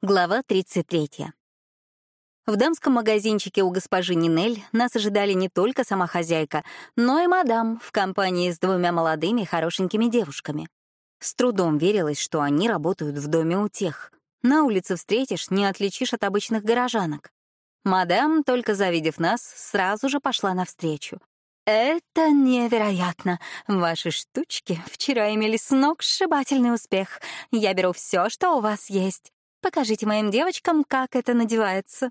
Глава 33. В дамском магазинчике у госпожи Нинель нас ожидали не только сама хозяйка, но и мадам в компании с двумя молодыми хорошенькими девушками. С трудом верилось, что они работают в доме у тех. На улице встретишь, не отличишь от обычных горожанок. Мадам, только завидев нас, сразу же пошла навстречу. «Это невероятно! Ваши штучки вчера имели сногсшибательный успех. Я беру все, что у вас есть. Покажите моим девочкам, как это надевается.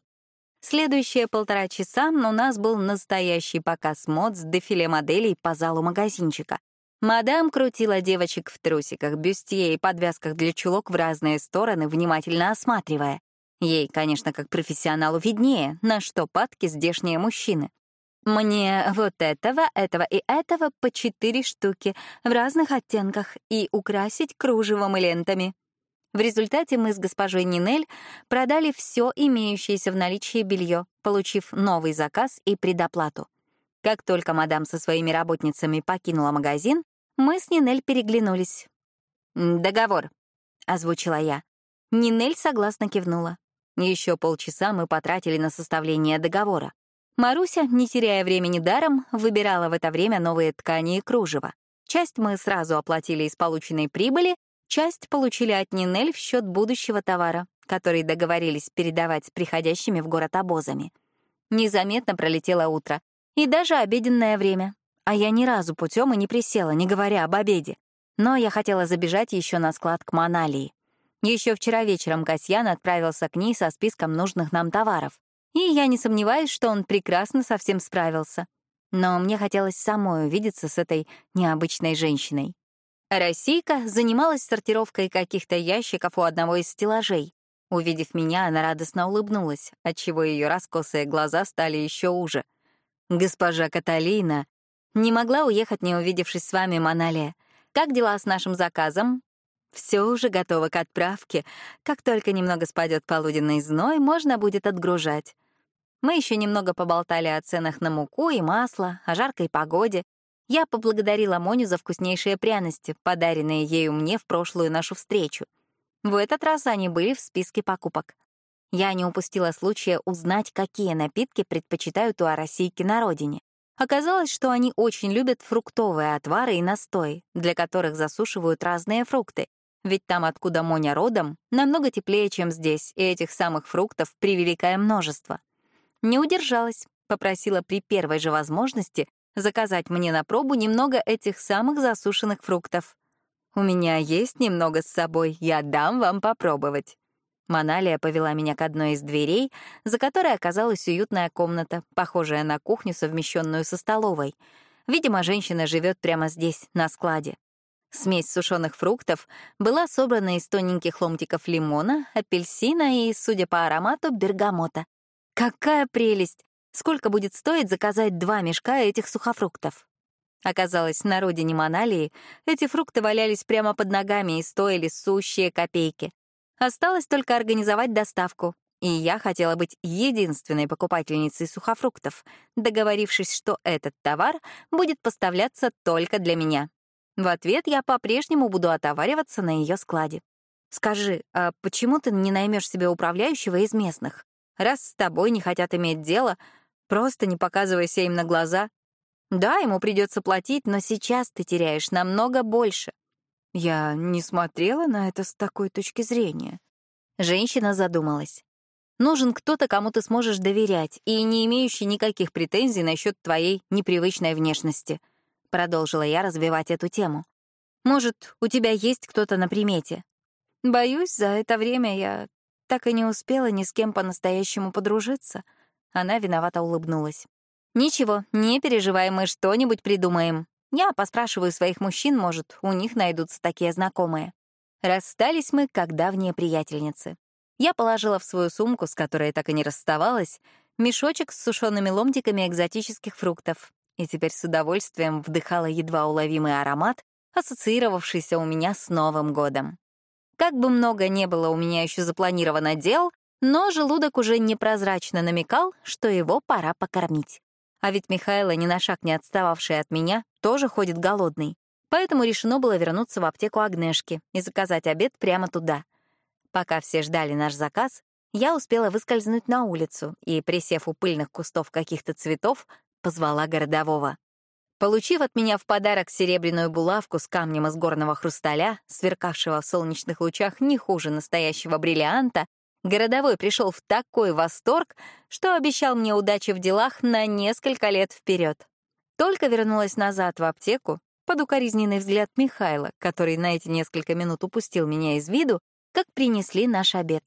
Следующие полтора часа у нас был настоящий показ мод с дефиле моделей по залу магазинчика. Мадам крутила девочек в трусиках, бюстье и подвязках для чулок в разные стороны, внимательно осматривая. Ей, конечно, как профессионалу виднее, на что падки здешние мужчины. Мне вот этого, этого и этого по четыре штуки в разных оттенках и украсить кружевом и лентами. В результате мы с госпожой Нинель продали все имеющееся в наличии белье, получив новый заказ и предоплату. Как только мадам со своими работницами покинула магазин, мы с Нинель переглянулись. «Договор», — озвучила я. Нинель согласно кивнула. Еще полчаса мы потратили на составление договора. Маруся, не теряя времени даром, выбирала в это время новые ткани и кружева. Часть мы сразу оплатили из полученной прибыли, Часть получили от Нинель в счет будущего товара, который договорились передавать с приходящими в город обозами. Незаметно пролетело утро, и даже обеденное время. А я ни разу путем и не присела, не говоря об обеде. Но я хотела забежать еще на склад к Маналии. Еще вчера вечером Касьян отправился к ней со списком нужных нам товаров. И я не сомневаюсь, что он прекрасно со всем справился. Но мне хотелось самой увидеться с этой необычной женщиной. Российка занималась сортировкой каких-то ящиков у одного из стеллажей. Увидев меня, она радостно улыбнулась, отчего ее раскосые глаза стали еще уже. «Госпожа Каталина, не могла уехать, не увидевшись с вами, Маналия. Как дела с нашим заказом?» Все уже готово к отправке. Как только немного спадет полуденный зной, можно будет отгружать. Мы еще немного поболтали о ценах на муку и масло, о жаркой погоде, я поблагодарила Моню за вкуснейшие пряности, подаренные ею мне в прошлую нашу встречу. В этот раз они были в списке покупок. Я не упустила случая узнать, какие напитки предпочитают у аросийки на родине. Оказалось, что они очень любят фруктовые отвары и настой, для которых засушивают разные фрукты. Ведь там, откуда Моня родом, намного теплее, чем здесь, и этих самых фруктов превеликое множество. Не удержалась, попросила при первой же возможности заказать мне на пробу немного этих самых засушенных фруктов. У меня есть немного с собой, я дам вам попробовать. Маналия повела меня к одной из дверей, за которой оказалась уютная комната, похожая на кухню, совмещенную со столовой. Видимо, женщина живет прямо здесь, на складе. Смесь сушеных фруктов была собрана из тоненьких ломтиков лимона, апельсина и, судя по аромату, бергамота. Какая прелесть! Сколько будет стоить заказать два мешка этих сухофруктов. Оказалось, на родине Маналии эти фрукты валялись прямо под ногами и стоили сущие копейки. Осталось только организовать доставку, и я хотела быть единственной покупательницей сухофруктов, договорившись, что этот товар будет поставляться только для меня. В ответ я по-прежнему буду отовариваться на ее складе. Скажи, а почему ты не наймешь себе управляющего из местных? Раз с тобой не хотят иметь дело, Просто не показывайся им на глаза. Да, ему придется платить, но сейчас ты теряешь намного больше. Я не смотрела на это с такой точки зрения. Женщина задумалась. Нужен кто-то, кому ты сможешь доверять, и не имеющий никаких претензий насчет твоей непривычной внешности. Продолжила я развивать эту тему. Может, у тебя есть кто-то на примете? Боюсь, за это время я так и не успела ни с кем по-настоящему подружиться — она виновато улыбнулась. «Ничего, не переживай, мы что-нибудь придумаем. Я поспрашиваю своих мужчин, может, у них найдутся такие знакомые». Расстались мы, как давние приятельницы. Я положила в свою сумку, с которой так и не расставалась, мешочек с сушеными ломтиками экзотических фруктов и теперь с удовольствием вдыхала едва уловимый аромат, ассоциировавшийся у меня с Новым годом. Как бы много не было у меня еще запланировано дел, но желудок уже непрозрачно намекал, что его пора покормить. А ведь Михайло, ни на шаг не отстававший от меня, тоже ходит голодный. Поэтому решено было вернуться в аптеку Агнешки и заказать обед прямо туда. Пока все ждали наш заказ, я успела выскользнуть на улицу и, присев у пыльных кустов каких-то цветов, позвала городового. Получив от меня в подарок серебряную булавку с камнем из горного хрусталя, сверкавшего в солнечных лучах не хуже настоящего бриллианта, городовой пришел в такой восторг, что обещал мне удачи в делах на несколько лет вперед. Только вернулась назад в аптеку, под укоризненный взгляд Михайла, который на эти несколько минут упустил меня из виду, как принесли наш обед.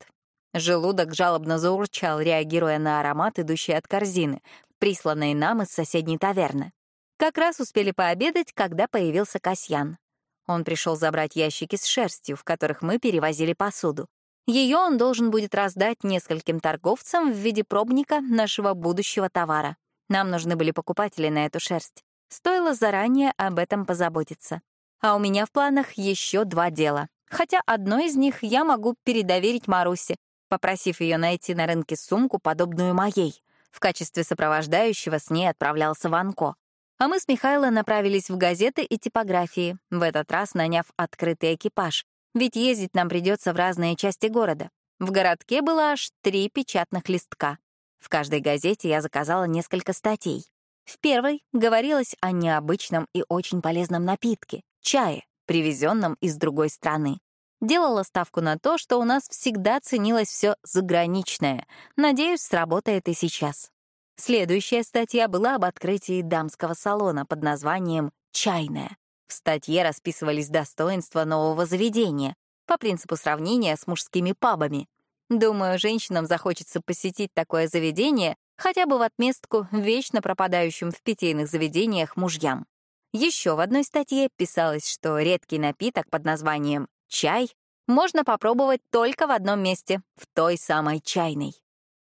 Желудок жалобно заурчал, реагируя на аромат, идущий от корзины, присланной нам из соседней таверны. Как раз успели пообедать, когда появился Касьян. Он пришел забрать ящики с шерстью, в которых мы перевозили посуду. Ее он должен будет раздать нескольким торговцам в виде пробника нашего будущего товара. Нам нужны были покупатели на эту шерсть. Стоило заранее об этом позаботиться. А у меня в планах еще два дела. Хотя одно из них я могу передоверить Марусе, попросив ее найти на рынке сумку, подобную моей. В качестве сопровождающего с ней отправлялся Ванко. А мы с Михайло направились в газеты и типографии, в этот раз наняв открытый экипаж, ведь ездить нам придется в разные части города. В городке было аж три печатных листка. В каждой газете я заказала несколько статей. В первой говорилось о необычном и очень полезном напитке — чае, привезенном из другой страны. Делала ставку на то, что у нас всегда ценилось все заграничное. Надеюсь, сработает и сейчас. Следующая статья была об открытии дамского салона под названием «Чайная». В статье расписывались достоинства нового заведения по принципу сравнения с мужскими пабами. Думаю, женщинам захочется посетить такое заведение хотя бы в отместку вечно пропадающим в питейных заведениях мужьям. Еще в одной статье писалось, что редкий напиток под названием «чай» можно попробовать только в одном месте — в той самой чайной.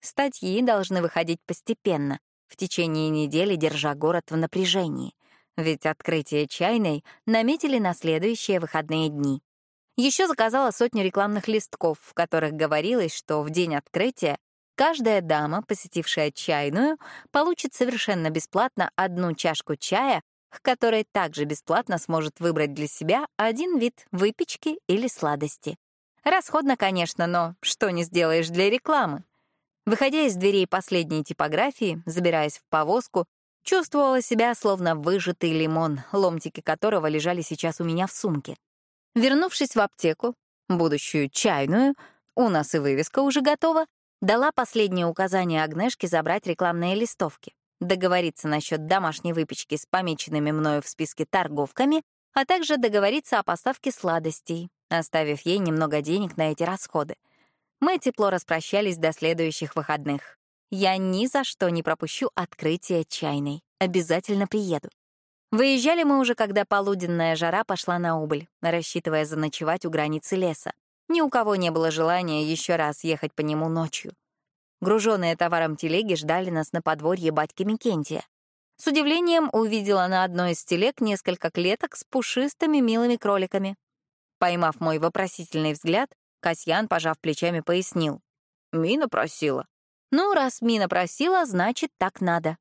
Статьи должны выходить постепенно, в течение недели держа город в напряжении, ведь открытие чайной наметили на следующие выходные дни. Еще заказала сотню рекламных листков, в которых говорилось, что в день открытия каждая дама, посетившая чайную, получит совершенно бесплатно одну чашку чая, к которой также бесплатно сможет выбрать для себя один вид выпечки или сладости. Расходно, конечно, но что не сделаешь для рекламы. Выходя из дверей последней типографии, забираясь в повозку, чувствовала себя словно выжатый лимон, ломтики которого лежали сейчас у меня в сумке. Вернувшись в аптеку, будущую чайную, у нас и вывеска уже готова, дала последнее указание Агнешке забрать рекламные листовки, договориться насчет домашней выпечки с помеченными мною в списке торговками, а также договориться о поставке сладостей, оставив ей немного денег на эти расходы. Мы тепло распрощались до следующих выходных. Я ни за что не пропущу открытие чайной. Обязательно приеду. Выезжали мы уже, когда полуденная жара пошла на убыль, рассчитывая заночевать у границы леса. Ни у кого не было желания еще раз ехать по нему ночью. Груженные товаром телеги ждали нас на подворье батьки Микентия. С удивлением увидела на одной из телег несколько клеток с пушистыми милыми кроликами. Поймав мой вопросительный взгляд, Касьян, пожав плечами, пояснил. «Мина просила». «Ну, раз Мина просила, значит, так надо».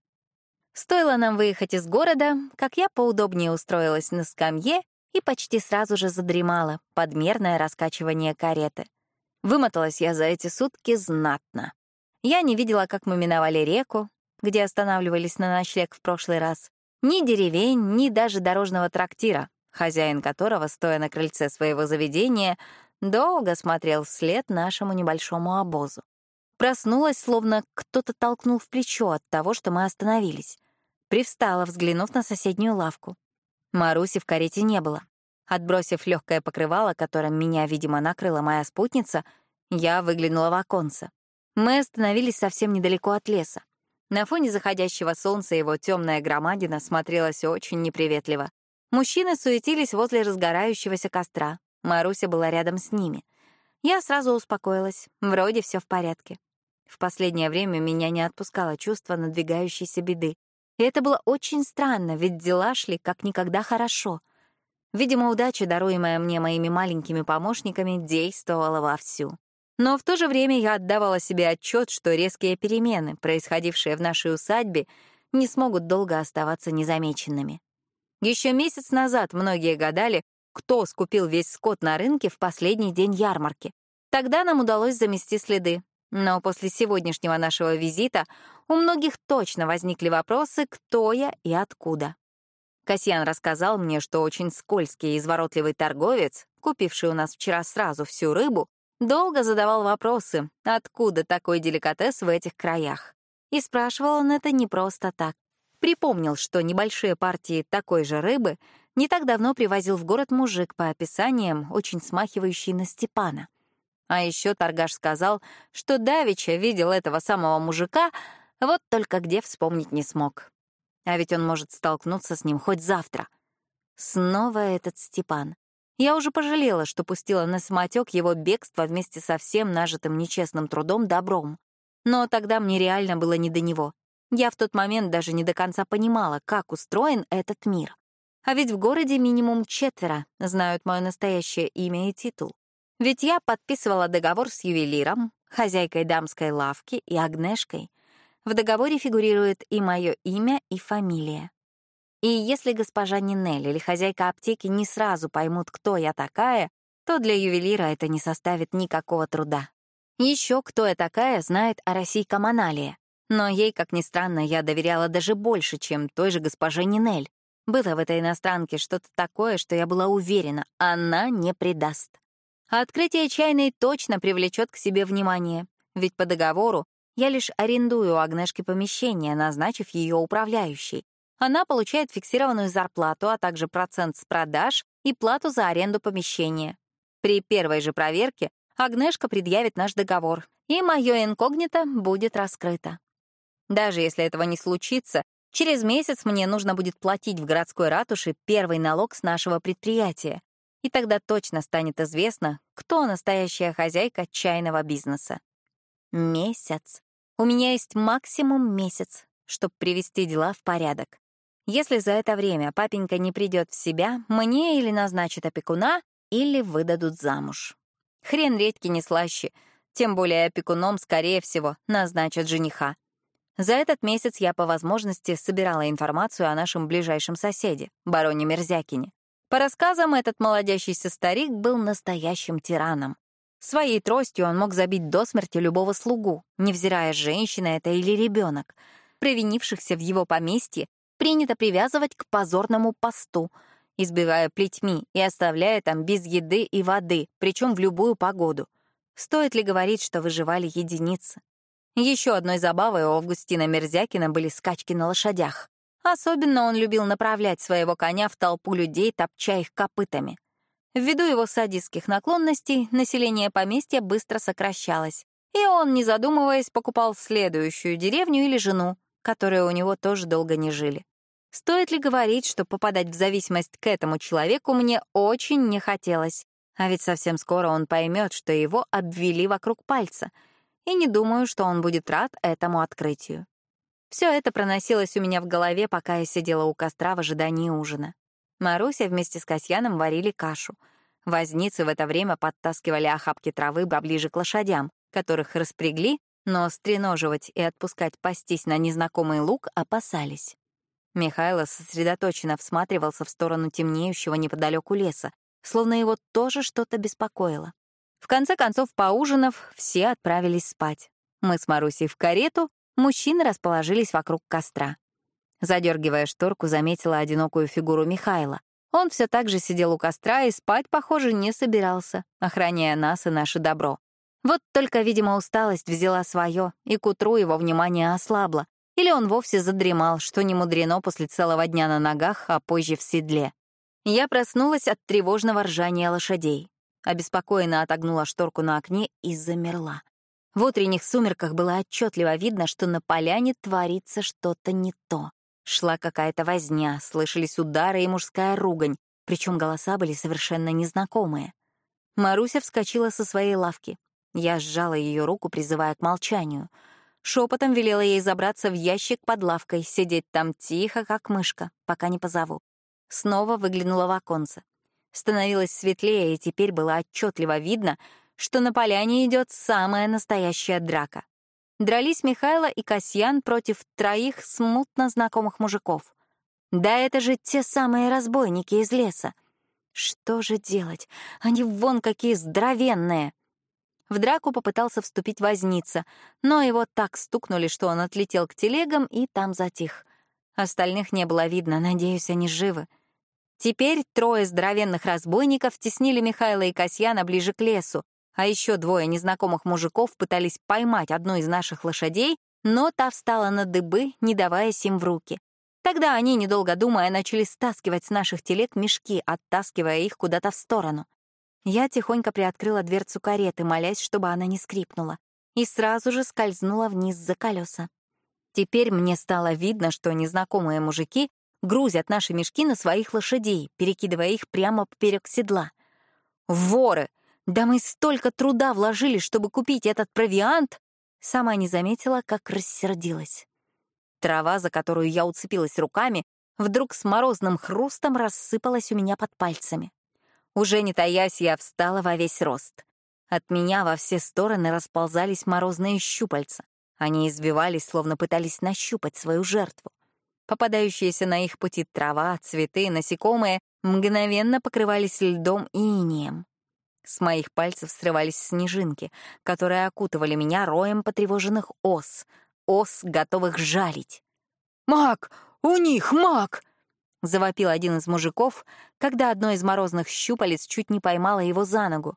Стоило нам выехать из города, как я поудобнее устроилась на скамье и почти сразу же задремала подмерное раскачивание кареты. Вымоталась я за эти сутки знатно. Я не видела, как мы миновали реку, где останавливались на ночлег в прошлый раз, ни деревень, ни даже дорожного трактира, хозяин которого, стоя на крыльце своего заведения, Долго смотрел вслед нашему небольшому обозу. Проснулась, словно кто-то толкнул в плечо от того, что мы остановились. Привстала, взглянув на соседнюю лавку. Маруси в карете не было. Отбросив легкое покрывало, которым меня, видимо, накрыла моя спутница, я выглянула в оконце. Мы остановились совсем недалеко от леса. На фоне заходящего солнца его темная громадина смотрелась очень неприветливо. Мужчины суетились возле разгорающегося костра. Маруся была рядом с ними. Я сразу успокоилась. Вроде все в порядке. В последнее время меня не отпускало чувство надвигающейся беды. И это было очень странно, ведь дела шли как никогда хорошо. Видимо, удача, даруемая мне моими маленькими помощниками, действовала вовсю. Но в то же время я отдавала себе отчет, что резкие перемены, происходившие в нашей усадьбе, не смогут долго оставаться незамеченными. Еще месяц назад многие гадали, кто скупил весь скот на рынке в последний день ярмарки. Тогда нам удалось замести следы. Но после сегодняшнего нашего визита у многих точно возникли вопросы, кто я и откуда. Касьян рассказал мне, что очень скользкий и изворотливый торговец, купивший у нас вчера сразу всю рыбу, долго задавал вопросы, откуда такой деликатес в этих краях. И спрашивал он это не просто так. Припомнил, что небольшие партии такой же рыбы не так давно привозил в город мужик по описаниям, очень смахивающий на Степана. А еще торгаш сказал, что Давича видел этого самого мужика, вот только где вспомнить не смог. А ведь он может столкнуться с ним хоть завтра. Снова этот Степан. Я уже пожалела, что пустила на самотек его бегство вместе со всем нажитым нечестным трудом добром. Но тогда мне реально было не до него. Я в тот момент даже не до конца понимала, как устроен этот мир. А ведь в городе минимум четверо знают мое настоящее имя и титул. Ведь я подписывала договор с ювелиром, хозяйкой дамской лавки и Агнешкой. В договоре фигурирует и мое имя, и фамилия. И если госпожа Нинель или хозяйка аптеки не сразу поймут, кто я такая, то для ювелира это не составит никакого труда. Еще кто я такая, знает о России Каманалия. Но ей, как ни странно, я доверяла даже больше, чем той же госпоже Нинель. Было в этой иностранке что-то такое, что я была уверена, она не предаст. А открытие чайной точно привлечет к себе внимание, ведь по договору я лишь арендую у Агнешки помещение, назначив ее управляющей, она получает фиксированную зарплату, а также процент с продаж и плату за аренду помещения. При первой же проверке Агнешка предъявит наш договор, и мое инкогнито будет раскрыто. Даже если этого не случится, через месяц мне нужно будет платить в городской ратуше первый налог с нашего предприятия, и тогда точно станет известно, кто настоящая хозяйка чайного бизнеса. Месяц. У меня есть максимум месяц, чтобы привести дела в порядок. Если за это время папенька не придет в себя, мне или назначат опекуна, или выдадут замуж. Хрен редьки не слаще, тем более опекуном, скорее всего, назначат жениха. За этот месяц я по возможности собирала информацию о нашем ближайшем соседе, бароне Мерзякине. По рассказам, этот молодящийся старик был настоящим тираном. Своей тростью он мог забить до смерти любого слугу, невзирая, женщина это или ребенок. Провинившихся в его поместье принято привязывать к позорному посту, избивая плетьми и оставляя там без еды и воды, причем в любую погоду. Стоит ли говорить, что выживали единицы? Еще одной забавой у Августина Мерзякина были скачки на лошадях. Особенно он любил направлять своего коня в толпу людей, топча их копытами. Ввиду его садистских наклонностей население поместья быстро сокращалось, и он, не задумываясь, покупал следующую деревню или жену, которые у него тоже долго не жили. Стоит ли говорить, что попадать в зависимость к этому человеку мне очень не хотелось, а ведь совсем скоро он поймет, что его обвели вокруг пальца, и не думаю, что он будет рад этому открытию. Все это проносилось у меня в голове, пока я сидела у костра в ожидании ужина. Маруся вместе с Касьяном варили кашу. Возницы в это время подтаскивали охапки травы поближе к лошадям, которых распрягли но стреноживать и отпускать пастись на незнакомый луг опасались. Михайло сосредоточенно всматривался в сторону темнеющего неподалеку леса, словно его тоже что-то беспокоило. В конце концов, поужинав, все отправились спать. Мы с Марусей в карету, мужчины расположились вокруг костра. Задергивая шторку, заметила одинокую фигуру Михайла. Он все так же сидел у костра и спать, похоже, не собирался, охраняя нас и наше добро. Вот только, видимо, усталость взяла свое, и к утру его внимание ослабло. Или он вовсе задремал, что не мудрено после целого дня на ногах, а позже в седле. Я проснулась от тревожного ржания лошадей. Обеспокоенно отогнула шторку на окне и замерла. В утренних сумерках было отчетливо видно, что на поляне творится что-то не то. Шла какая-то возня, слышались удары и мужская ругань, причем голоса были совершенно незнакомые. Маруся вскочила со своей лавки. Я сжала ее руку, призывая к молчанию. Шепотом велела ей забраться в ящик под лавкой, сидеть там тихо, как мышка, пока не позову. Снова выглянула в оконце. Становилось светлее, и теперь было отчетливо видно, что на поляне идет самая настоящая драка. Дрались Михайло и Касьян против троих смутно знакомых мужиков. Да это же те самые разбойники из леса. Что же делать? Они вон какие здоровенные. В драку попытался вступить возница, но его так стукнули, что он отлетел к телегам и там затих. Остальных не было видно, надеюсь, они живы. Теперь трое здоровенных разбойников теснили Михаила и Касьяна ближе к лесу, а еще двое незнакомых мужиков пытались поймать одну из наших лошадей, но та встала на дыбы, не даваясь им в руки. Тогда они, недолго думая, начали стаскивать с наших телег мешки, оттаскивая их куда-то в сторону. Я тихонько приоткрыла дверцу кареты, молясь, чтобы она не скрипнула, и сразу же скользнула вниз за колеса. Теперь мне стало видно, что незнакомые мужики грузят наши мешки на своих лошадей, перекидывая их прямо поперек седла. Воры! Да мы столько труда вложили, чтобы купить этот провиант! Сама не заметила, как рассердилась. Трава, за которую я уцепилась руками, вдруг с морозным хрустом рассыпалась у меня под пальцами. Уже не таясь, я встала во весь рост. От меня во все стороны расползались морозные щупальца. Они извивались, словно пытались нащупать свою жертву. Попадающиеся на их пути трава, цветы, насекомые мгновенно покрывались льдом и инеем. С моих пальцев срывались снежинки, которые окутывали меня роем потревоженных ос, ос, готовых жалить. «Маг! У них маг!» — завопил один из мужиков, когда одно из морозных щупалец чуть не поймало его за ногу.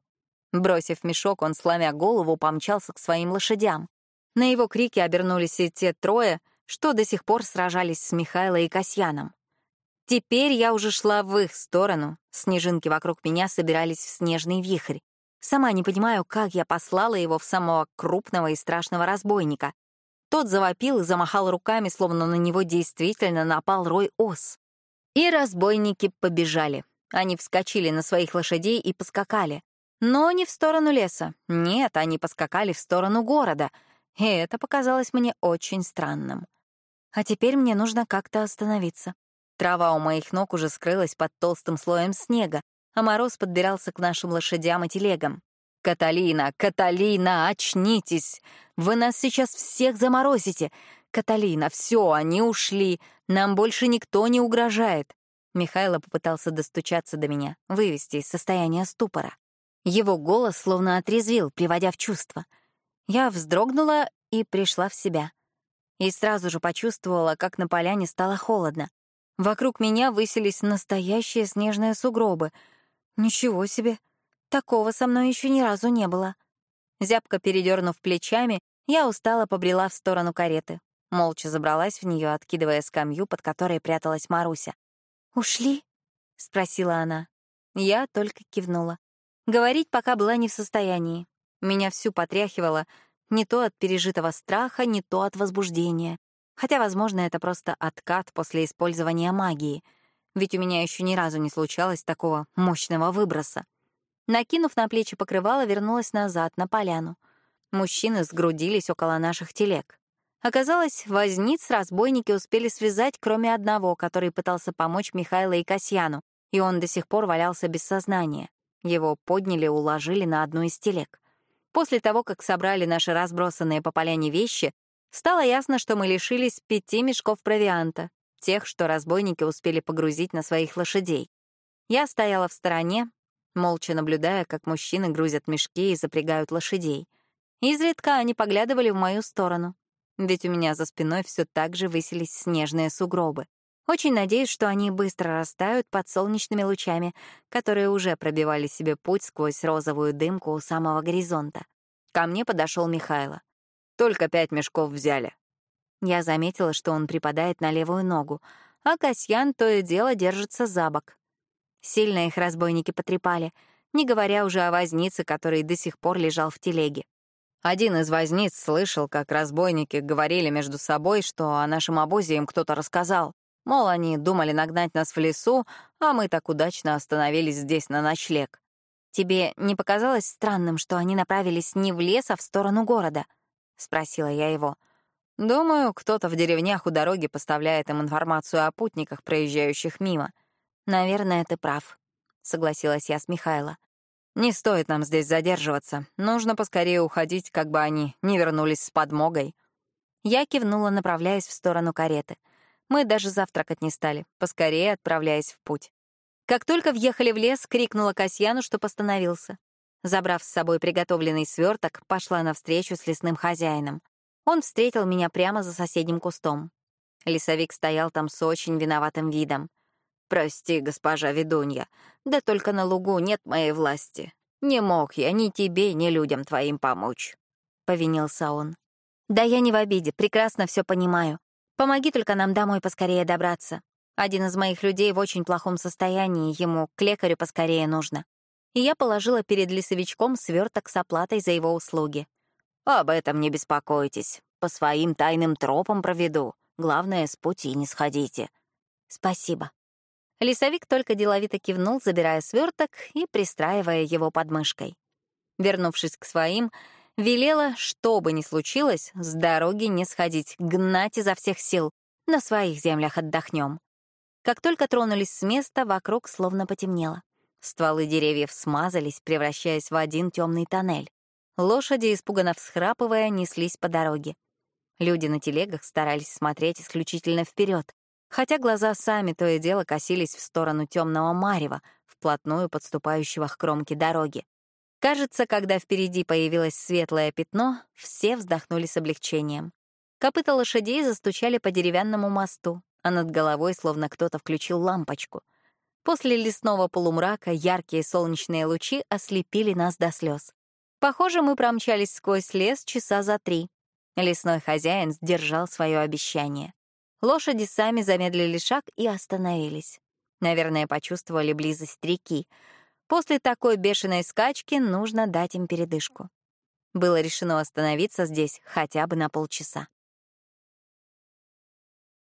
Бросив мешок, он, сломя голову, помчался к своим лошадям. На его крики обернулись и те трое, что до сих пор сражались с Михайлой и Касьяном. Теперь я уже шла в их сторону, снежинки вокруг меня собирались в снежный вихрь. Сама не понимаю, как я послала его в самого крупного и страшного разбойника. Тот завопил и замахал руками, словно на него действительно напал рой ос. И разбойники побежали. Они вскочили на своих лошадей и поскакали. Но не в сторону леса. Нет, они поскакали в сторону города. И это показалось мне очень странным. А теперь мне нужно как-то остановиться. Трава у моих ног уже скрылась под толстым слоем снега, а мороз подбирался к нашим лошадям и телегам. «Каталина, Каталина, очнитесь! Вы нас сейчас всех заморозите! Каталина, все, они ушли. Нам больше никто не угрожает. Михайло попытался достучаться до меня, вывести из состояния ступора. Его голос словно отрезвил, приводя в чувство. Я вздрогнула и пришла в себя. И сразу же почувствовала, как на поляне стало холодно. Вокруг меня высились настоящие снежные сугробы. Ничего себе! Такого со мной еще ни разу не было. Зябко передернув плечами, я устало побрела в сторону кареты. Молча забралась в нее, откидывая скамью, под которой пряталась Маруся. «Ушли?» — спросила она. Я только кивнула. Говорить пока была не в состоянии. Меня всю потряхивало не то от пережитого страха, не то от возбуждения. Хотя, возможно, это просто откат после использования магии. Ведь у меня еще ни разу не случалось такого мощного выброса. Накинув на плечи покрывало, вернулась назад, на поляну. Мужчины сгрудились около наших телег. Оказалось, возниц разбойники успели связать, кроме одного, который пытался помочь Михаилу и Касьяну, и он до сих пор валялся без сознания. Его подняли и уложили на одну из телег. После того, как собрали наши разбросанные по поляне вещи, стало ясно, что мы лишились пяти мешков провианта, тех, что разбойники успели погрузить на своих лошадей. Я стояла в стороне, молча наблюдая, как мужчины грузят мешки и запрягают лошадей. Изредка они поглядывали в мою сторону ведь у меня за спиной все так же высились снежные сугробы. Очень надеюсь, что они быстро растают под солнечными лучами, которые уже пробивали себе путь сквозь розовую дымку у самого горизонта. Ко мне подошел Михайло. «Только пять мешков взяли». Я заметила, что он припадает на левую ногу, а Касьян то и дело держится за бок. Сильно их разбойники потрепали, не говоря уже о вознице, который до сих пор лежал в телеге. Один из возниц слышал, как разбойники говорили между собой, что о нашем обозе им кто-то рассказал. Мол, они думали нагнать нас в лесу, а мы так удачно остановились здесь на ночлег. «Тебе не показалось странным, что они направились не в лес, а в сторону города?» — спросила я его. «Думаю, кто-то в деревнях у дороги поставляет им информацию о путниках, проезжающих мимо. Наверное, ты прав», — согласилась я с Михайло. Не стоит нам здесь задерживаться. Нужно поскорее уходить, как бы они не вернулись с подмогой. Я кивнула, направляясь в сторону кареты. Мы даже завтракать не стали, поскорее отправляясь в путь. Как только въехали в лес, крикнула Касьяну, что постановился. Забрав с собой приготовленный сверток, пошла навстречу с лесным хозяином. Он встретил меня прямо за соседним кустом. Лесовик стоял там с очень виноватым видом. «Прости, госпожа ведунья, да только на лугу нет моей власти. Не мог я ни тебе, ни людям твоим помочь», — повинился он. «Да я не в обиде, прекрасно все понимаю. Помоги только нам домой поскорее добраться. Один из моих людей в очень плохом состоянии, ему к лекарю поскорее нужно. И я положила перед лесовичком сверток с оплатой за его услуги. «Об этом не беспокойтесь. По своим тайным тропам проведу. Главное, с пути не сходите». «Спасибо». Лесовик только деловито кивнул, забирая сверток и пристраивая его под мышкой. Вернувшись к своим, велела, что бы ни случилось, с дороги не сходить, гнать изо всех сил. На своих землях отдохнем. Как только тронулись с места, вокруг словно потемнело. Стволы деревьев смазались, превращаясь в один темный тоннель. Лошади, испуганно всхрапывая, неслись по дороге. Люди на телегах старались смотреть исключительно вперед, хотя глаза сами то и дело косились в сторону темного марева, вплотную подступающего к кромке дороги. Кажется, когда впереди появилось светлое пятно, все вздохнули с облегчением. Копыта лошадей застучали по деревянному мосту, а над головой словно кто-то включил лампочку. После лесного полумрака яркие солнечные лучи ослепили нас до слез. Похоже, мы промчались сквозь лес часа за три. Лесной хозяин сдержал свое обещание. Лошади сами замедлили шаг и остановились. Наверное, почувствовали близость реки. После такой бешеной скачки нужно дать им передышку. Было решено остановиться здесь хотя бы на полчаса.